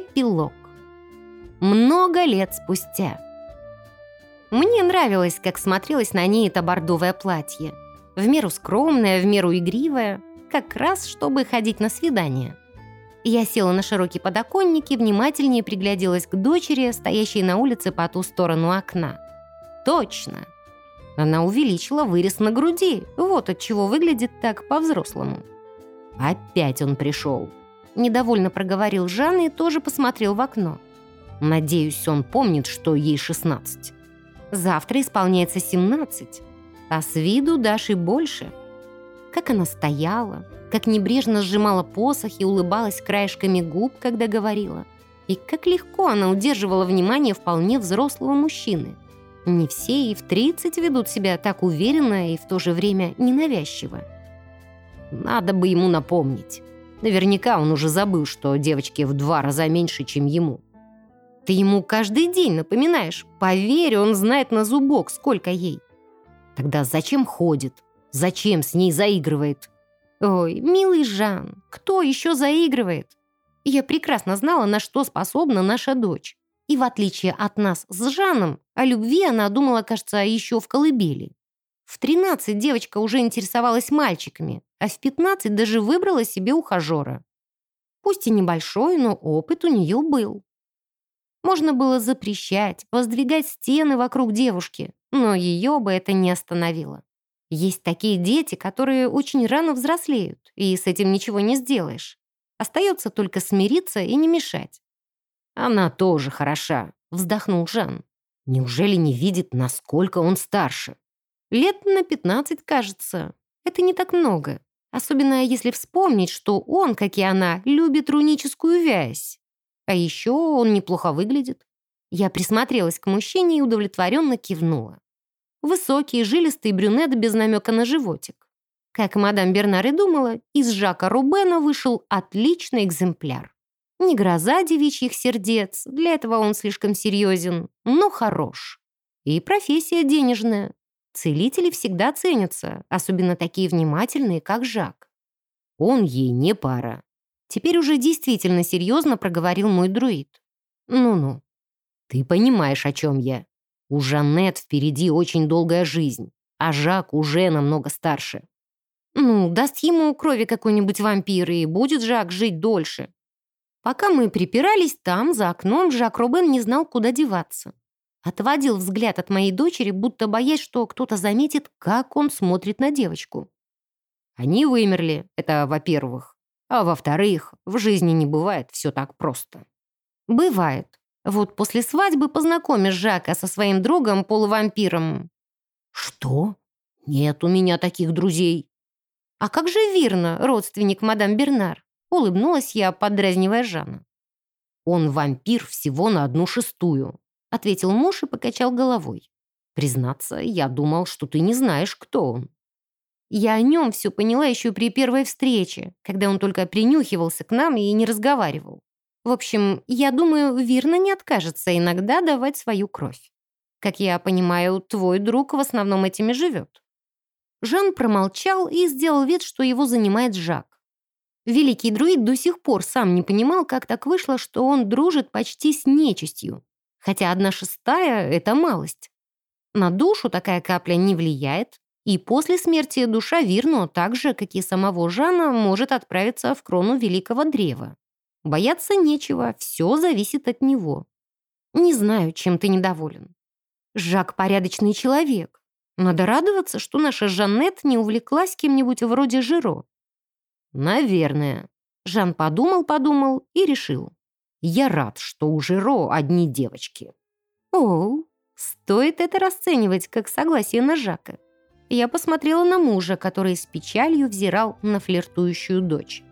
Эпилог. Много лет спустя. Мне нравилось, как смотрелось на ней это бордовое платье. В меру скромное, в меру игривое, как раз чтобы ходить на свидание. Я села на широкий подоконник и внимательнее пригляделась к дочери, стоящей на улице по ту сторону окна. Точно. Она увеличила вырез на груди, вот от чего выглядит так по-взрослому. Опять он пришел. Недовольно проговорил Жанна и тоже посмотрел в окно. Надеюсь, он помнит, что ей 16. Завтра исполняется 17. А с виду Даши больше. Как она стояла, как небрежно сжимала посох и улыбалась краешками губ, когда говорила. И как легко она удерживала внимание вполне взрослого мужчины. Не все и в 30 ведут себя так уверенно и в то же время ненавязчиво. Надо бы ему напомнить. Наверняка он уже забыл, что девочке в два раза меньше, чем ему. Ты ему каждый день напоминаешь. Поверь, он знает на зубок, сколько ей. Тогда зачем ходит? Зачем с ней заигрывает? Ой, милый Жан, кто еще заигрывает? Я прекрасно знала, на что способна наша дочь. И в отличие от нас с Жаном, о любви она думала, кажется, еще в колыбели. В 13 девочка уже интересовалась мальчиками, а в 15 даже выбрала себе ухажера. Пусть и небольшой, но опыт у нее был. Можно было запрещать, воздвигать стены вокруг девушки, но ее бы это не остановило. Есть такие дети, которые очень рано взрослеют, и с этим ничего не сделаешь. Остается только смириться и не мешать. «Она тоже хороша», — вздохнул Жан. «Неужели не видит, насколько он старше?» Лет на 15, кажется. Это не так много. Особенно если вспомнить, что он, как и она, любит руническую вязь. А еще он неплохо выглядит. Я присмотрелась к мужчине и удовлетворенно кивнула. Высокий, жилистый брюнет без намека на животик. Как мадам Бернар и думала, из Жака Рубена вышел отличный экземпляр. Не гроза девичьих сердец, для этого он слишком серьезен, но хорош. И профессия денежная. Целители всегда ценятся, особенно такие внимательные, как Жак. Он ей не пара. Теперь уже действительно серьезно проговорил мой друид. Ну-ну. Ты понимаешь, о чем я. У Жанет впереди очень долгая жизнь, а Жак уже намного старше. Ну, даст ему крови какой-нибудь вампир, и будет Жак жить дольше. Пока мы припирались там, за окном, Жак Робен не знал, куда деваться. Отводил взгляд от моей дочери, будто боясь, что кто-то заметит, как он смотрит на девочку. Они вымерли, это во-первых. А во-вторых, в жизни не бывает все так просто. Бывает. Вот после свадьбы познакомишь Жака со своим другом полувампиром. Что? Нет у меня таких друзей. А как же Вирна, родственник мадам Бернар? Улыбнулась я, подразнивая Жана. Он вампир всего на одну шестую ответил муж и покачал головой. «Признаться, я думал, что ты не знаешь, кто он». Я о нем все поняла еще при первой встрече, когда он только принюхивался к нам и не разговаривал. В общем, я думаю, Вирна не откажется иногда давать свою кровь. Как я понимаю, твой друг в основном этими живет. Жан промолчал и сделал вид, что его занимает Жак. Великий друид до сих пор сам не понимал, как так вышло, что он дружит почти с нечистью хотя одна шестая — это малость. На душу такая капля не влияет, и после смерти душа Вирну, так же, как и самого Жана, может отправиться в крону великого древа. Бояться нечего, все зависит от него. Не знаю, чем ты недоволен. Жак порядочный человек. Надо радоваться, что наша Жанет не увлеклась кем-нибудь вроде Жиро. Наверное. Жан подумал-подумал и решил. Я рад, что у Жиро одни девочки». «О, стоит это расценивать как согласие на Жака». Я посмотрела на мужа, который с печалью взирал на флиртующую дочь.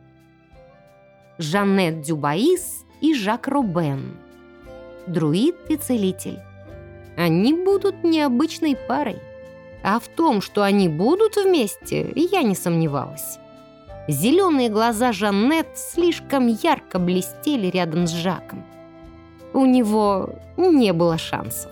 Жанет Дюбаис и Жак Робен. Друид и целитель. Они будут необычной парой. А в том, что они будут вместе, я не сомневалась. Зеленые глаза Жаннет слишком ярко блестели рядом с Жаком. У него не было шансов.